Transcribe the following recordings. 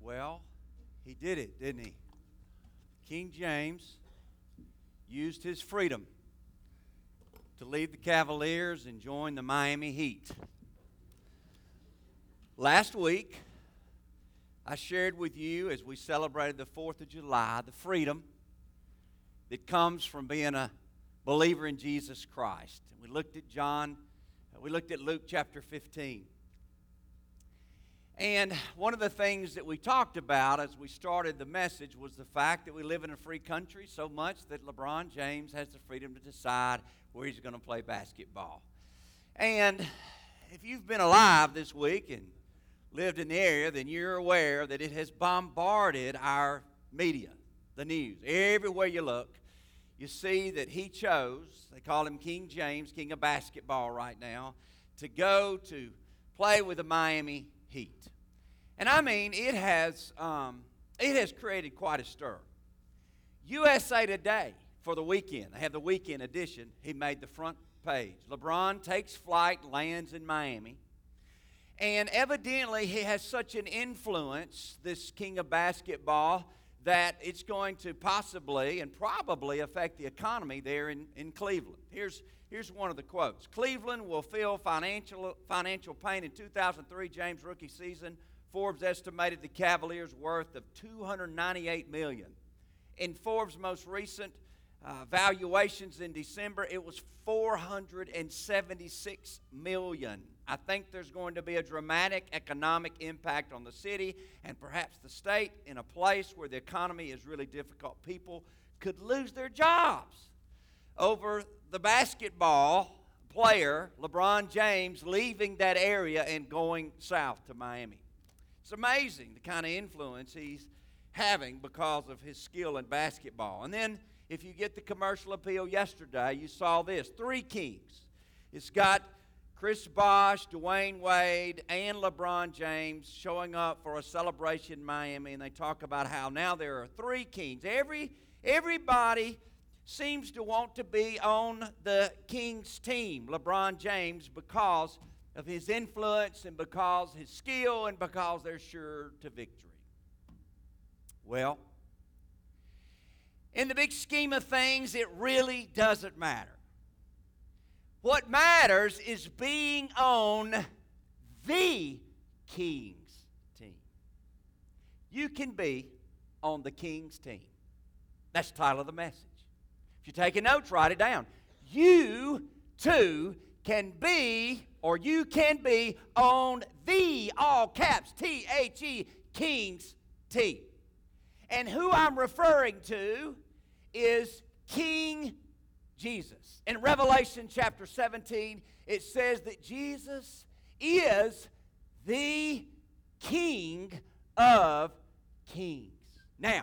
Well, he did it, didn't he? King James used his freedom to leave the Cavaliers and join the Miami Heat. Last week, I shared with you as we celebrated the 4th of July the freedom that comes from being a believer in Jesus Christ. We looked at John, we looked at Luke chapter 15. And one of the things that we talked about as we started the message was the fact that we live in a free country so much that LeBron James has the freedom to decide where he's going to play basketball. And if you've been alive this week and lived in the area, then you're aware that it has bombarded our media, the news. Everywhere you look, you see that he chose, they call him King James, king of basketball right now, to go to play with the Miami Heat. And I mean, it has, um, it has created quite a stir. USA Today for the weekend, they have the weekend edition, he made the front page. LeBron takes flight, lands in Miami. And evidently, he has such an influence, this king of basketball, that it's going to possibly and probably affect the economy there in, in Cleveland. Here's, here's one of the quotes Cleveland will feel financial, financial pain in 2003 James rookie season Forbes estimated the Cavaliers' worth of 298 million. In Forbes' most recent uh, valuations in December, it was 476 million. I think there's going to be a dramatic economic impact on the city and perhaps the state in a place where the economy is really difficult. People could lose their jobs over the basketball player, LeBron James, leaving that area and going south to Miami. It's amazing the kind of influence he's having because of his skill in basketball. And then, if you get the commercial appeal yesterday, you saw this three kings. It's got Chris Bosh, Dwyane Wade, and LeBron James showing up for a celebration in Miami, and they talk about how now there are three kings. Every everybody seems to want to be on the Kings team, LeBron James, because of his influence and because his skill and because they're sure to victory. Well, in the big scheme of things, it really doesn't matter. What matters is being on the King's team. You can be on the King's team. That's the title of the message. If you're taking notes, write it down. You too can be or you can be on the all caps T H E King's T. And who I'm referring to is King Jesus. In Revelation chapter 17, it says that Jesus is the King of kings. Now,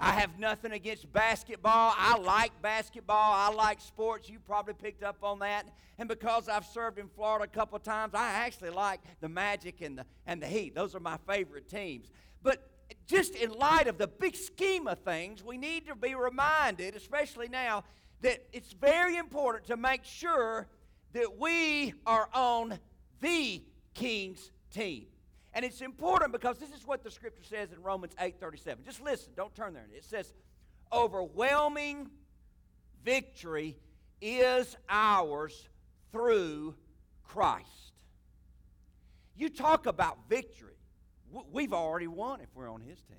I have nothing against basketball. I like basketball. I like sports. You probably picked up on that. And because I've served in Florida a couple times, I actually like the Magic and the, and the Heat. Those are my favorite teams. But just in light of the big scheme of things, we need to be reminded, especially now, that it's very important to make sure that we are on the King's team. And it's important because this is what the scripture says in Romans 8:37. Just listen, don't turn there. It says, "Overwhelming victory is ours through Christ." You talk about victory. We've already won if we're on his team.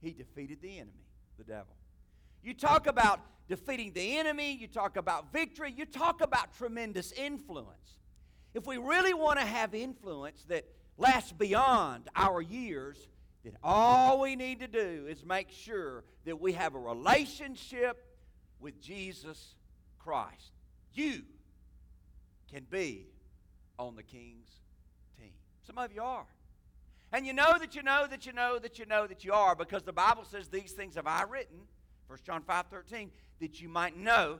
He defeated the enemy, the devil. You talk about defeating the enemy, you talk about victory, you talk about tremendous influence. If we really want to have influence that lasts beyond our years, then all we need to do is make sure that we have a relationship with Jesus Christ. You can be on the King's team. Some of you are. And you know that you know that you know that you know that you are because the Bible says these things have I written, 1 John 5 13, that you might know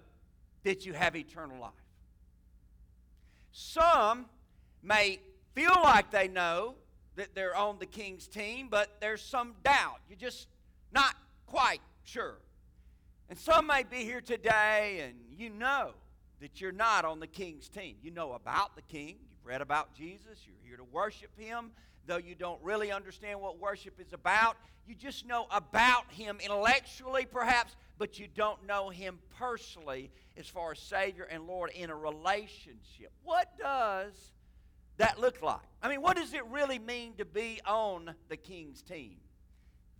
that you have eternal life. Some may feel like they know that they're on the king's team, but there's some doubt. You're just not quite sure. And some may be here today and you know that you're not on the king's team. You know about the king, you've read about Jesus, you're here to worship him, though you don't really understand what worship is about. You just know about Him intellectually, perhaps, but you don't know Him personally as far as Savior and Lord in a relationship. What does that look like? I mean, what does it really mean to be on the King's team?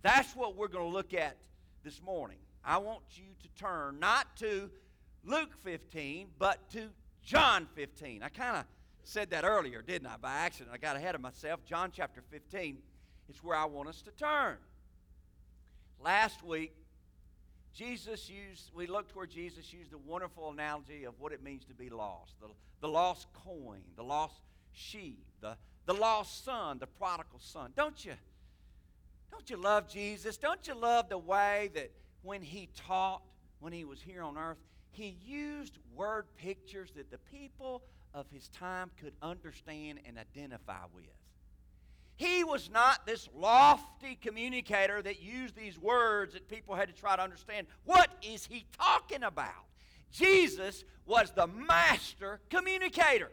That's what we're going to look at this morning. I want you to turn not to Luke 15, but to John 15. I kind of said that earlier, didn't I? By accident. I got ahead of myself. John chapter 15 is where I want us to turn. Last week, Jesus used, we looked where Jesus used a wonderful analogy of what it means to be lost the, the lost coin, the lost sheep, the, the lost son, the prodigal son. Don't you, don't you love Jesus? Don't you love the way that when he taught, when he was here on earth, he used word pictures that the people of his time could understand and identify with. He was not this lofty communicator that used these words that people had to try to understand. What is he talking about? Jesus was the master communicator.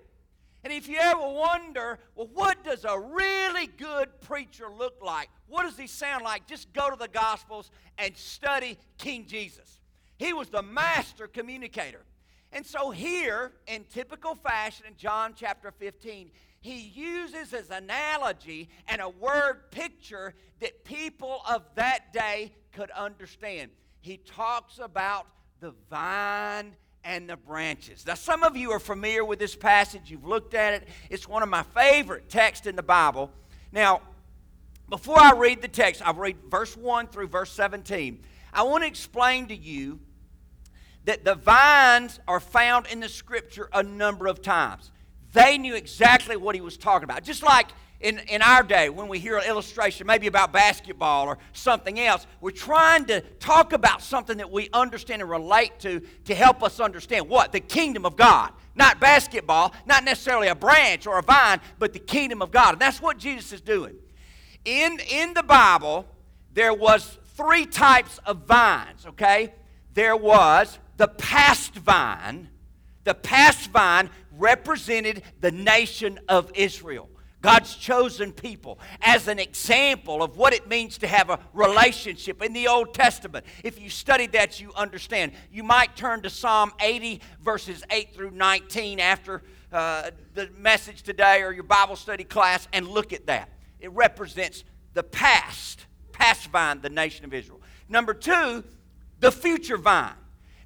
And if you ever wonder, well, what does a really good preacher look like? What does he sound like? Just go to the Gospels and study King Jesus. He was the master communicator. And so, here, in typical fashion, in John chapter 15, he uses as analogy and a word picture that people of that day could understand. He talks about the vine and the branches. Now, some of you are familiar with this passage, you've looked at it. It's one of my favorite texts in the Bible. Now, before I read the text, I'll read verse 1 through verse 17. I want to explain to you that the vines are found in the scripture a number of times. They knew exactly what he was talking about. Just like in, in our day when we hear an illustration, maybe about basketball or something else, we're trying to talk about something that we understand and relate to to help us understand what? The kingdom of God. Not basketball, not necessarily a branch or a vine, but the kingdom of God. And that's what Jesus is doing. In, in the Bible, there was three types of vines, okay? There was the past vine. The past vine represented the nation of Israel. God's chosen people as an example of what it means to have a relationship in the Old Testament. If you study that, you understand. You might turn to Psalm 80, verses 8 through 19 after uh, the message today or your Bible study class and look at that. It represents the past, past vine, the nation of Israel. Number two, the future vine.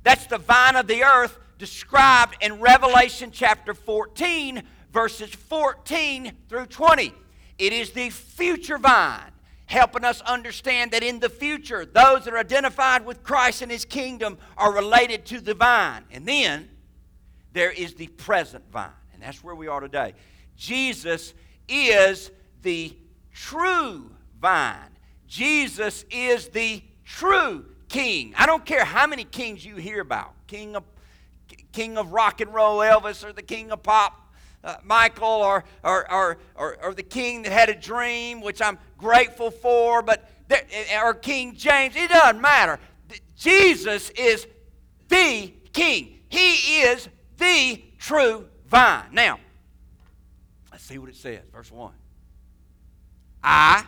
That's the vine of the earth described in Revelation chapter 14, verses 14 through 20. It is the future vine, helping us understand that in the future, those that are identified with Christ and his kingdom are related to the vine. And then there is the present vine, and that's where we are today. Jesus is the true vine. Jesus is the true king. I don't care how many kings you hear about king of, king of rock and roll Elvis or the king of pop uh, Michael or, or, or, or, or the king that had a dream, which I'm grateful for, but there, or King James. It doesn't matter. Jesus is the king. He is the true vine. Now, let's see what it says. Verse 1. I,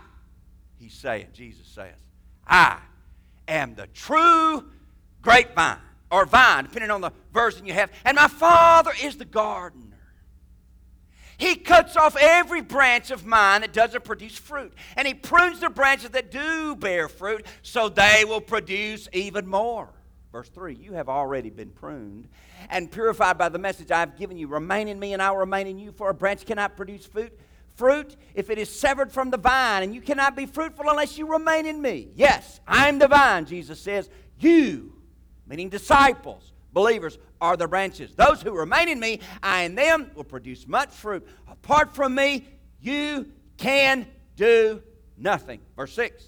he's saying, Jesus says, I am the true grapevine or vine, depending on the version you have, and my Father is the gardener. He cuts off every branch of mine that doesn't produce fruit, and he prunes the branches that do bear fruit so they will produce even more. Verse 3 You have already been pruned and purified by the message I have given you. Remain in me, and I will remain in you, for a branch cannot produce fruit fruit if it is severed from the vine, and you cannot be fruitful unless you remain in me. Yes, I'm the vine, Jesus says. You, meaning disciples, believers, are the branches. Those who remain in me, I in them, will produce much fruit. Apart from me, you can do nothing. Verse 6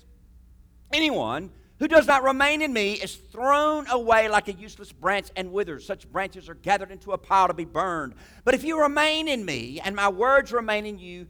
Anyone who does not remain in me is thrown away like a useless branch and withers. Such branches are gathered into a pile to be burned. But if you remain in me and my words remain in you,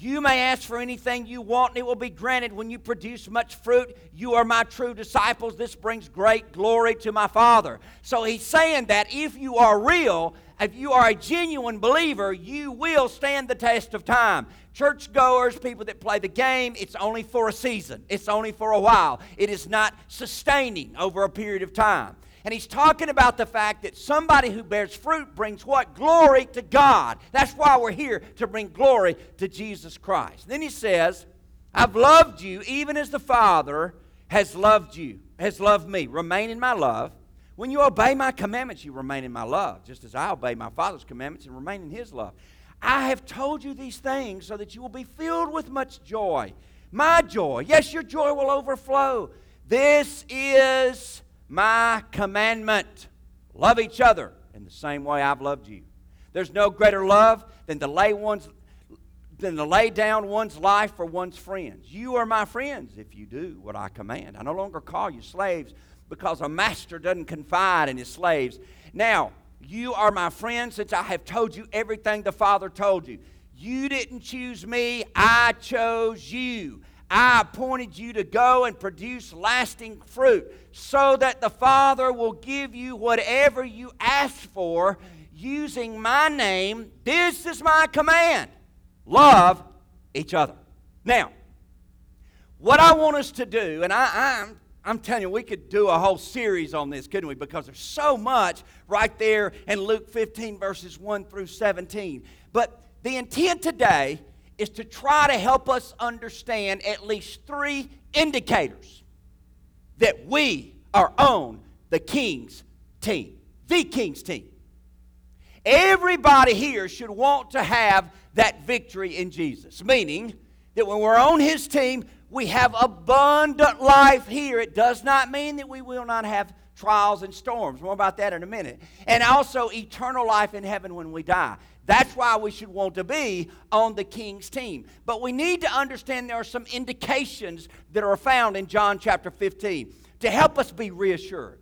you may ask for anything you want, and it will be granted. When you produce much fruit, you are my true disciples. This brings great glory to my Father. So he's saying that if you are real, if you are a genuine believer, you will stand the test of time. Churchgoers, people that play the game, it's only for a season, it's only for a while. It is not sustaining over a period of time. And he's talking about the fact that somebody who bears fruit brings what? Glory to God. That's why we're here, to bring glory to Jesus Christ. Then he says, I've loved you even as the Father has loved you, has loved me. Remain in my love. When you obey my commandments, you remain in my love, just as I obey my Father's commandments and remain in his love. I have told you these things so that you will be filled with much joy. My joy. Yes, your joy will overflow. This is my commandment. Love each other in the same way I've loved you. There's no greater love than to lay one's than to lay down one's life for one's friends. You are my friends if you do what I command. I no longer call you slaves because a master doesn't confide in his slaves. Now, you are my friends since I have told you everything the Father told you. You didn't choose me, I chose you. I appointed you to go and produce lasting fruit so that the Father will give you whatever you ask for using my name. This is my command love each other. Now, what I want us to do, and I, I'm I'm telling you, we could do a whole series on this, couldn't we? Because there's so much right there in Luke 15, verses 1 through 17. But the intent today is to try to help us understand at least three indicators that we are on the King's team. The King's team. Everybody here should want to have that victory in Jesus, meaning that when we're on His team, we have abundant life here. It does not mean that we will not have trials and storms. More about that in a minute. And also eternal life in heaven when we die. That's why we should want to be on the king's team. But we need to understand there are some indications that are found in John chapter 15 to help us be reassured,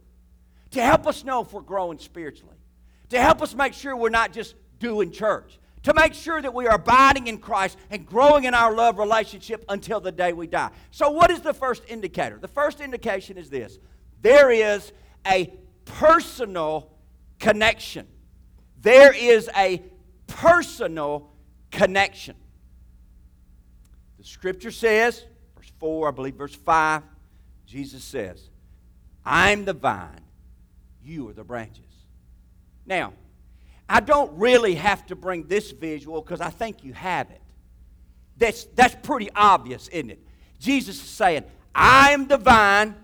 to help us know if we're growing spiritually, to help us make sure we're not just doing church, to make sure that we are abiding in Christ and growing in our love relationship until the day we die. So, what is the first indicator? The first indication is this there is a personal connection. There is a personal connection. The scripture says, verse 4, I believe verse 5, Jesus says, I'm the vine, you are the branches. Now, I don't really have to bring this visual because I think you have it. That's, that's pretty obvious, isn't it? Jesus is saying, I am the vine,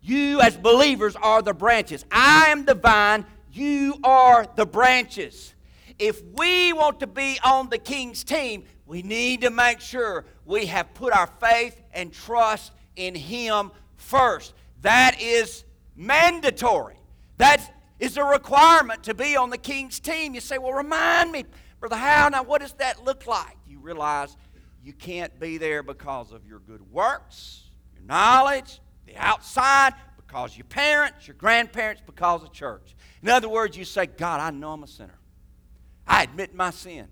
you as believers are the branches. I am the vine, you are the branches if we want to be on the king's team, we need to make sure we have put our faith and trust in him first. That is mandatory. That is a requirement to be on the king's team. You say, well, remind me, Brother Hal, now what does that look like? You realize you can't be there because of your good works, your knowledge, the outside, because your parents, your grandparents, because of church. In other words, you say, God, I know I'm a sinner. I admit my sin.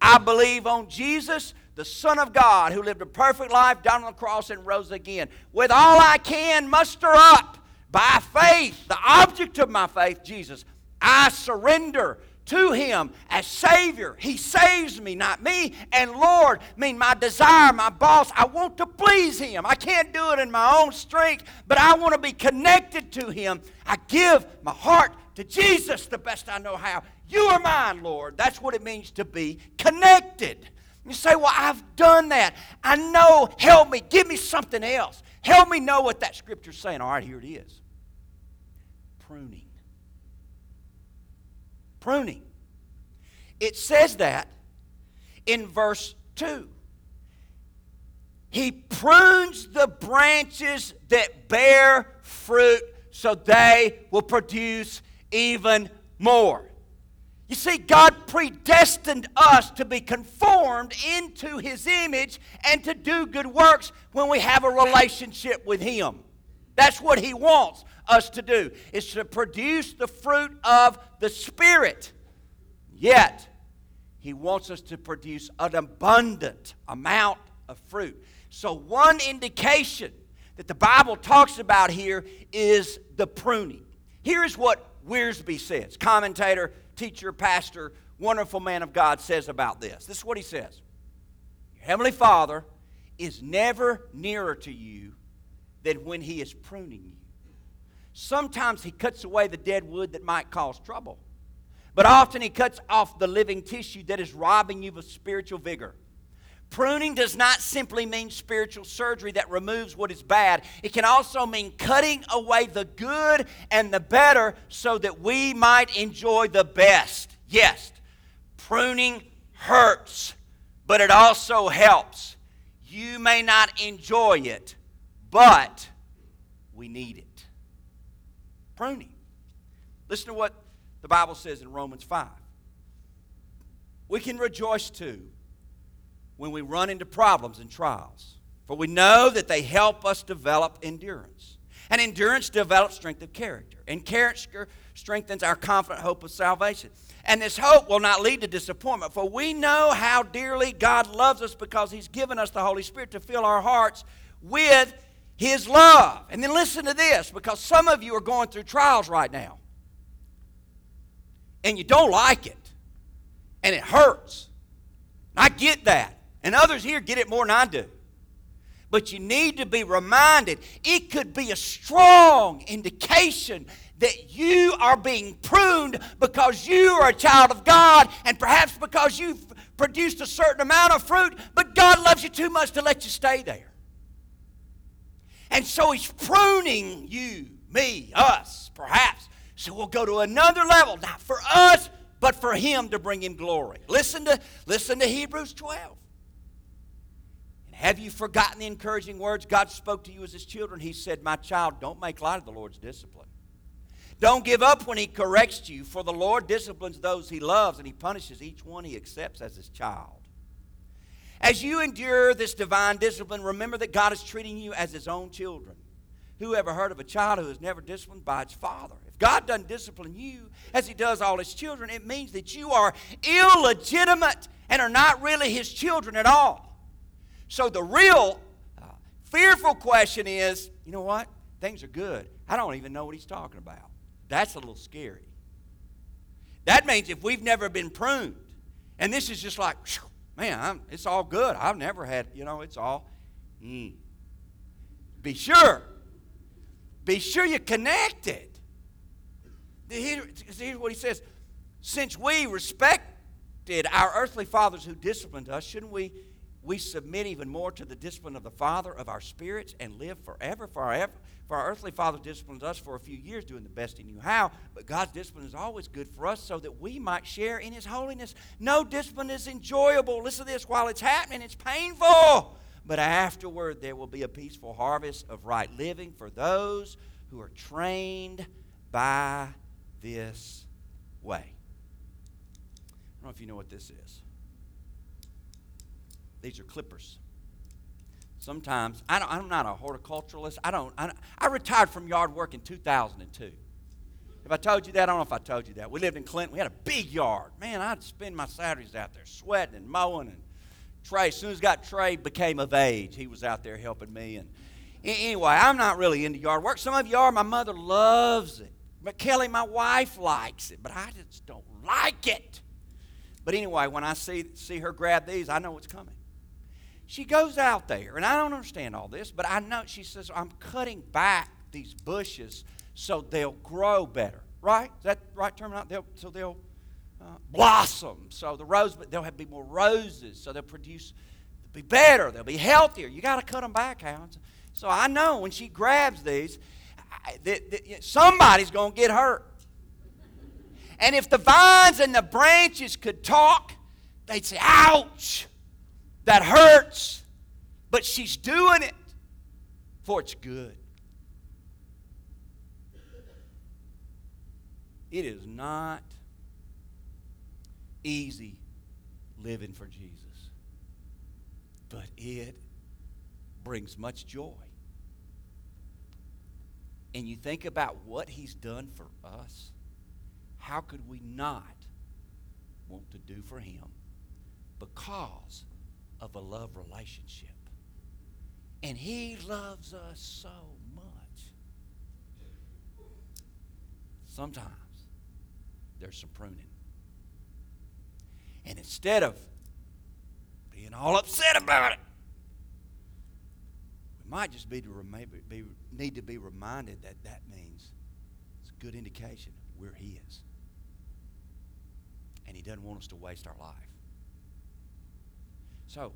I believe on Jesus, the Son of God, who lived a perfect life, died on the cross, and rose again. With all I can muster up by faith, the object of my faith, Jesus, I surrender to Him as Savior. He saves me, not me. And Lord, mean, my desire, my boss, I want to please Him. I can't do it in my own strength, but I want to be connected to Him. I give my heart to Jesus the best I know how. You are mine, Lord. That's what it means to be connected. You say, Well, I've done that. I know. Help me. Give me something else. Help me know what that scripture's saying. All right, here it is pruning. Pruning. It says that in verse 2. He prunes the branches that bear fruit so they will produce even more. You see, God predestined us to be conformed into His image and to do good works when we have a relationship with Him. That's what He wants us to do, is to produce the fruit of the Spirit. Yet, He wants us to produce an abundant amount of fruit. So, one indication that the Bible talks about here is the pruning. Here is what Wiersbe says, commentator teacher, pastor, wonderful man of God says about this. This is what he says Your Heavenly Father is never nearer to you than when He is pruning you. Sometimes He cuts away the dead wood that might cause trouble, but often He cuts off the living tissue that is robbing you of spiritual vigor. Pruning does not simply mean spiritual surgery that removes what is bad. It can also mean cutting away the good and the better so that we might enjoy the best. Yes, pruning hurts, but it also helps. You may not enjoy it, but we need it. Pruning. Listen to what the Bible says in Romans 5. We can rejoice too when we run into problems and trials. For we know that they help us develop endurance. And endurance develops strength of character. And character strengthens our confident hope of salvation. And this hope will not lead to disappointment, for we know how dearly God loves us because He's given us the Holy Spirit to fill our hearts with His love. And then listen to this, because some of you are going through trials right now. And you don't like it. And it hurts. I get that. And others here get it more than I do. But you need to be reminded it could be a strong indication that you are being pruned because you are a child of God and perhaps because you've produced a certain amount of fruit, but God loves you too much to let you stay there. And so He's pruning you, me, us, perhaps. So we'll go to another level, not for us, but for Him to bring Him glory. Listen to, listen to Hebrews 12. Have you forgotten the encouraging words God spoke to you as His children? He said, My child, don't make light of the Lord's discipline. Don't give up when He corrects you, for the Lord disciplines those He loves, and He punishes each one He accepts as His child. As you endure this divine discipline, remember that God is treating you as His own children. Who ever heard of a child who is never disciplined by its father? If God doesn't discipline you as He does all His children, it means that you are illegitimate and are not really His children at all. So the real uh, fearful question is you know what? Things are good. I don't even know what he's talking about. That's a little scary. That means if we've never been pruned, and this is just like, man, I'm, it's all good. I've never had, you know, it's all. Mm. Be sure. Be sure you connect it. Here's what he says Since we respected our earthly fathers who disciplined us, shouldn't we we submit even more to the discipline of the Father of our spirits and live forever, forever. For our earthly Father disciplines us for a few years, doing the best He knew how. But God's discipline is always good for us so that we might share in His holiness. No discipline is enjoyable. Listen to this while it's happening, it's painful. But afterward, there will be a peaceful harvest of right living for those who are trained by this way. I don't know if you know what this is. These are clippers. Sometimes, I I'm not a horticulturalist. I don't, I, I retired from yard work in 2002. If I told you that, I don't know if I told you that. We lived in Clinton. We had a big yard. Man, I'd spend my Saturdays out there sweating and mowing. And Trey, as soon as got Trey became of age, he was out there helping me. And anyway, I'm not really into yard work. Some of you are. My mother loves it. But Kelly, my wife, likes it. But I just don't like it. But anyway, when I see, see her grab these, I know what's coming. She goes out there, and I don't understand all this, but I know she says, I'm cutting back these bushes so they'll grow better. Right? Is that right term? They'll, so they'll uh, blossom. So the rose, they'll have be more roses. So they'll produce, they'll be better. They'll be healthier. You got to cut them back, Hounds. So I know when she grabs these, I, that, that somebody's going to get hurt. And if the vines and the branches could talk, they'd say, ouch that hurts, but she's doing it for its good. It is not easy living for Jesus, but it brings much joy. And you think about what he's done for us, how could we not want to do for him? Because of a love relationship. And He loves us so much. Sometimes there's some pruning. And instead of being all upset about it, we might just be to be, need to be reminded that that means it's a good indication we're His. And He doesn't want us to waste our life. So,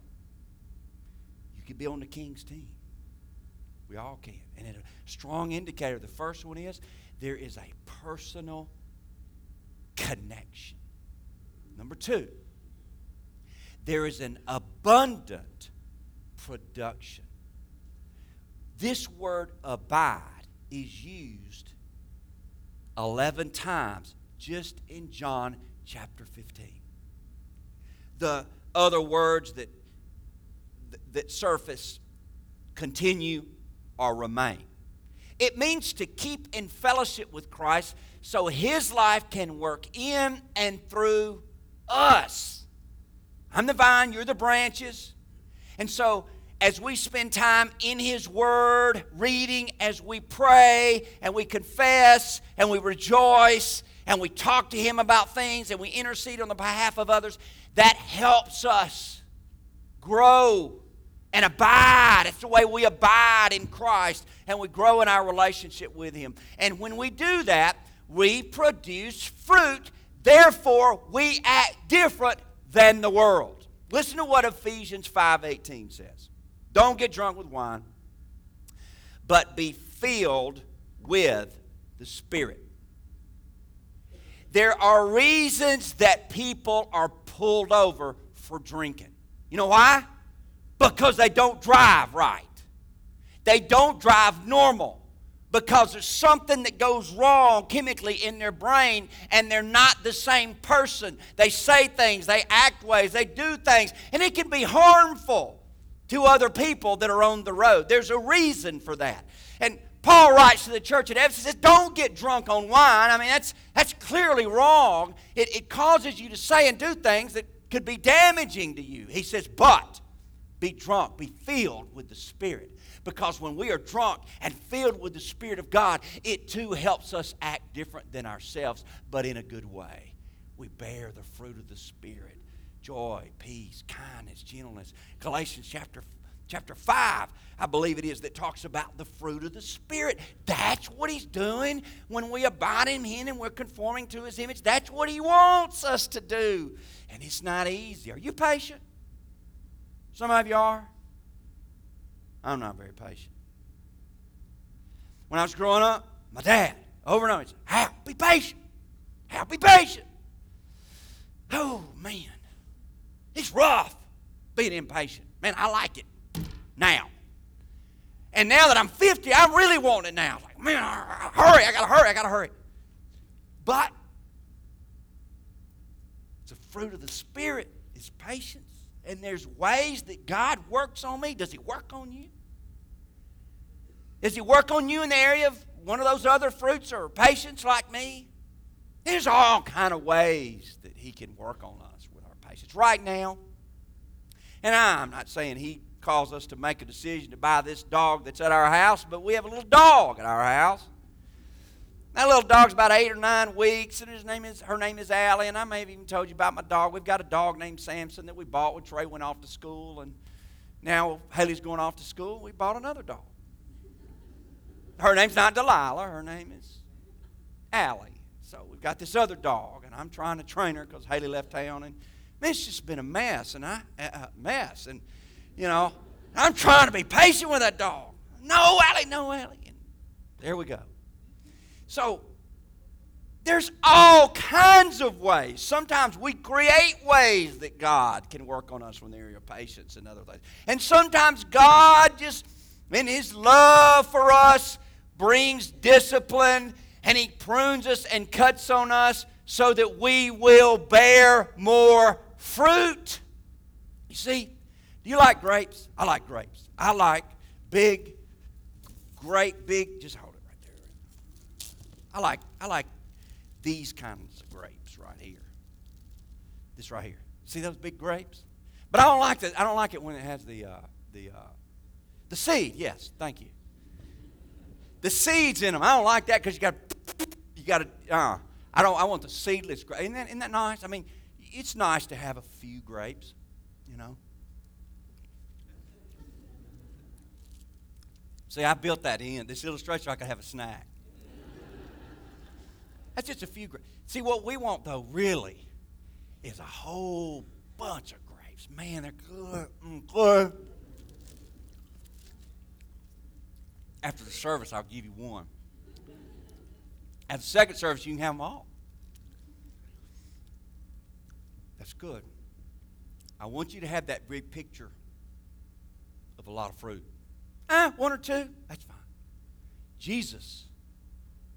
you could be on the King's team. We all can. And a strong indicator, the first one is there is a personal connection. Number two, there is an abundant production. This word abide is used 11 times just in John chapter 15. The other words that, that surface continue or remain. It means to keep in fellowship with Christ so his life can work in and through us. I'm the vine, you're the branches. And so as we spend time in His Word, reading, as we pray, and we confess, and we rejoice, and we talk to Him about things, and we intercede on the behalf of others, that helps us grow and abide. It's the way we abide in Christ, and we grow in our relationship with Him. And when we do that, we produce fruit. Therefore, we act different than the world. Listen to what Ephesians 5:18 says. Don't get drunk with wine, but be filled with the Spirit. There are reasons that people are pulled over for drinking. You know why? Because they don't drive right. They don't drive normal because there's something that goes wrong chemically in their brain and they're not the same person. They say things, they act ways, they do things, and it can be harmful to other people that are on the road. There's a reason for that. And Paul writes to the church at Ephesus, says, don't get drunk on wine. I mean, that's, that's clearly wrong. It, it causes you to say and do things that could be damaging to you. He says, but be drunk, be filled with the Spirit. Because when we are drunk and filled with the Spirit of God, it too helps us act different than ourselves, but in a good way. We bear the fruit of the Spirit joy, peace, kindness, gentleness. Galatians chapter chapter 5, I believe it is, that talks about the fruit of the Spirit. That's what He's doing when we abide in Him and we're conforming to His image. That's what He wants us to do. And it's not easy. Are you patient? Some of you are. I'm not very patient. When I was growing up, my dad, over and over, said, Hal, be patient. Hal, be patient. Oh, man. It's rough being impatient. Man, I like it now. And now that I'm 50, I really want it now. Like, man, hurry, I gotta hurry, I gotta hurry. But it's a fruit of the Spirit, is patience. And there's ways that God works on me. Does He work on you? Does He work on you in the area of one of those other fruits or patience like me? There's all kind of ways that He can work on us with our patience right now. And I'm not saying he calls us to make a decision to buy this dog that's at our house, but we have a little dog at our house. That little dog's about eight or nine weeks, and his name is her name is Allie. And I may have even told you about my dog. We've got a dog named Samson that we bought when Trey went off to school, and now Haley's going off to school. We bought another dog. Her name's not Delilah. Her name is Allie. So we've got this other dog, and I'm trying to train her because Haley left town and Man, it's just been a mess, and I a mess, and you know, I'm trying to be patient with that dog. No, Allie, no, Allie. There we go. So there's all kinds of ways. Sometimes we create ways that God can work on us when the area of patience and other things. And sometimes God just, in His love for us, brings discipline and He prunes us and cuts on us so that we will bear more fruit. You see, do you like grapes? I like grapes. I like big, great, big, just hold it right there. I like, I like these kinds of grapes right here. This right here. See those big grapes? But I don't like that. I don't like it when it has the uh, the uh, the seed. Yes, thank you. The seeds in them. I don't like that because you got you got to. Uh, I don't. I want the seedless. Isn't that, isn't that nice? I mean, it's nice to have a few grapes, you know. See, I built that in. This illustration, I could have a snack. That's just a few grapes. See, what we want, though, really, is a whole bunch of grapes. Man, they're good. Mm, good. After the service, I'll give you one. At the second service, you can have them all. That's good. I want you to have that big picture of a lot of fruit. Ah, one or two, that's fine. Jesus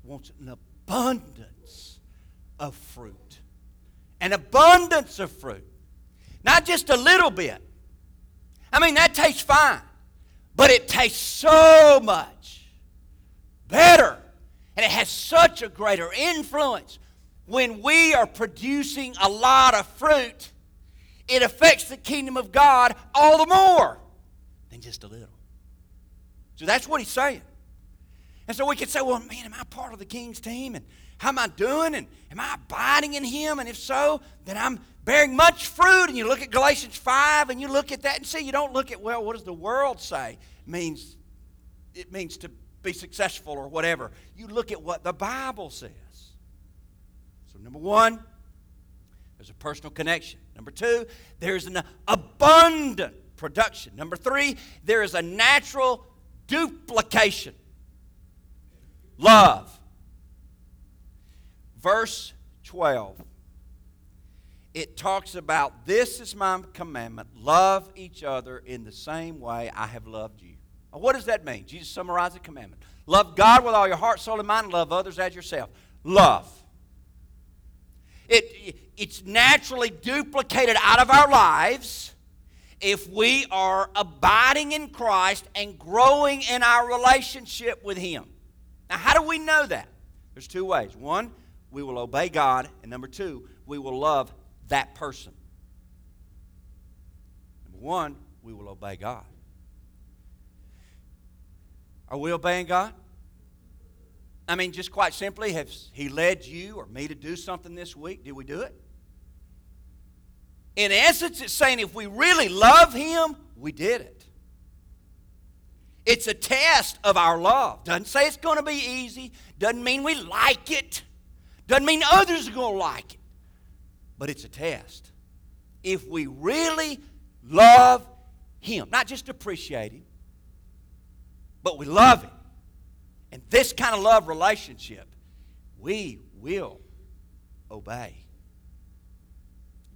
wants an abundance of fruit. An abundance of fruit. Not just a little bit. I mean, that tastes fine, but it tastes so much better. And it has such a greater influence when we are producing a lot of fruit. It affects the kingdom of God all the more than just a little. So that's what he's saying. And so we could say, well, man, am I part of the king's team? And how am I doing? And am I abiding in him? And if so, then I'm bearing much fruit. And you look at Galatians 5 and you look at that and see, you don't look at, well, what does the world say? It means, it means to be successful or whatever. You look at what the Bible says. So, number one, there's a personal connection. Number two, there's an abundant production. Number three, there is a natural duplication. Love. Verse 12. It talks about this is my commandment love each other in the same way I have loved you. What does that mean? Jesus summarized the commandment. Love God with all your heart, soul, and mind, and love others as yourself. Love. It, it's naturally duplicated out of our lives if we are abiding in Christ and growing in our relationship with Him. Now, how do we know that? There's two ways. One, we will obey God, and number two, we will love that person. Number one, we will obey God. Are we obeying God? I mean, just quite simply, has He led you or me to do something this week? Did we do it? In essence, it's saying if we really love Him, we did it. It's a test of our love. Doesn't say it's going to be easy, doesn't mean we like it, doesn't mean others are going to like it, but it's a test. If we really love Him, not just appreciate Him, but we love Him, and this kind of love relationship, we will obey.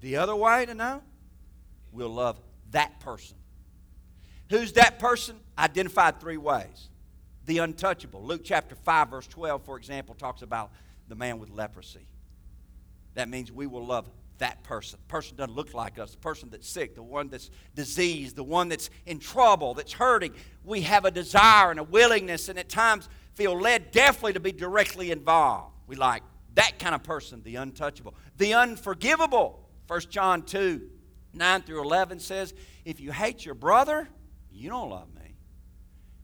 The other way to know, we'll love that person. Who's that person? Identified three ways. The untouchable. Luke chapter 5, verse 12, for example, talks about the man with leprosy. That means we will love that person. The person doesn't look like us, the person that's sick, the one that's diseased, the one that's in trouble, that's hurting. We have a desire and a willingness, and at times feel led definitely to be directly involved. We like that kind of person, the untouchable. The unforgivable. 1 John 2 9 through 11 says, If you hate your brother, you don't love me.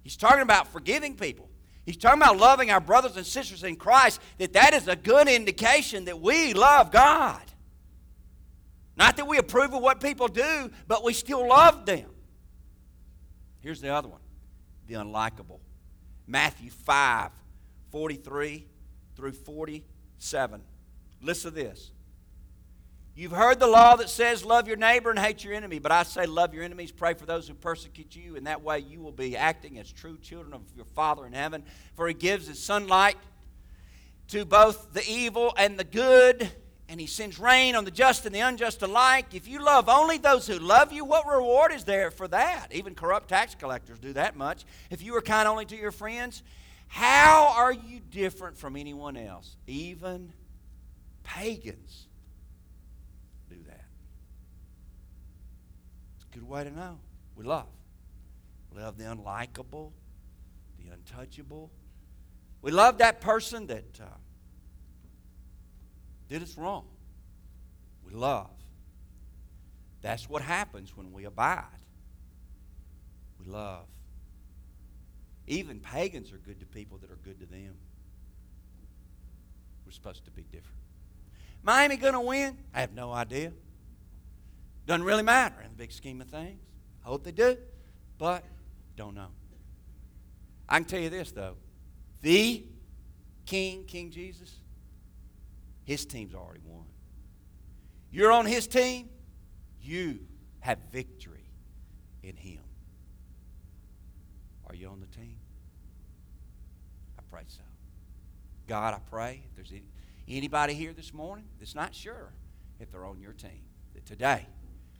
He's talking about forgiving people. He's talking about loving our brothers and sisters in Christ, that that is a good indication that we love God. Not that we approve of what people do, but we still love them. Here's the other one the unlikable. Matthew 5 43 through 47. Listen to this. You've heard the law that says, Love your neighbor and hate your enemy. But I say, Love your enemies, pray for those who persecute you, and that way you will be acting as true children of your Father in heaven. For he gives his sunlight to both the evil and the good, and he sends rain on the just and the unjust alike. If you love only those who love you, what reward is there for that? Even corrupt tax collectors do that much. If you are kind only to your friends, how are you different from anyone else? Even pagans good way to know. We love. We love the unlikable, the untouchable. We love that person that uh, did us wrong. We love. That's what happens when we abide. We love. Even pagans are good to people that are good to them. We're supposed to be different. Miami going to win? I have no idea. Doesn't really matter in the big scheme of things. I hope they do, but don't know. I can tell you this, though. The King, King Jesus, his team's already won. You're on his team, you have victory in him. Are you on the team? I pray so. God, I pray if there's any, anybody here this morning that's not sure if they're on your team, that today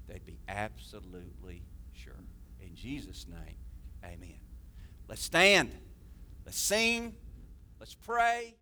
they'd be absolutely sure. In Jesus' name, amen. Let's stand. Let's sing. Let's pray.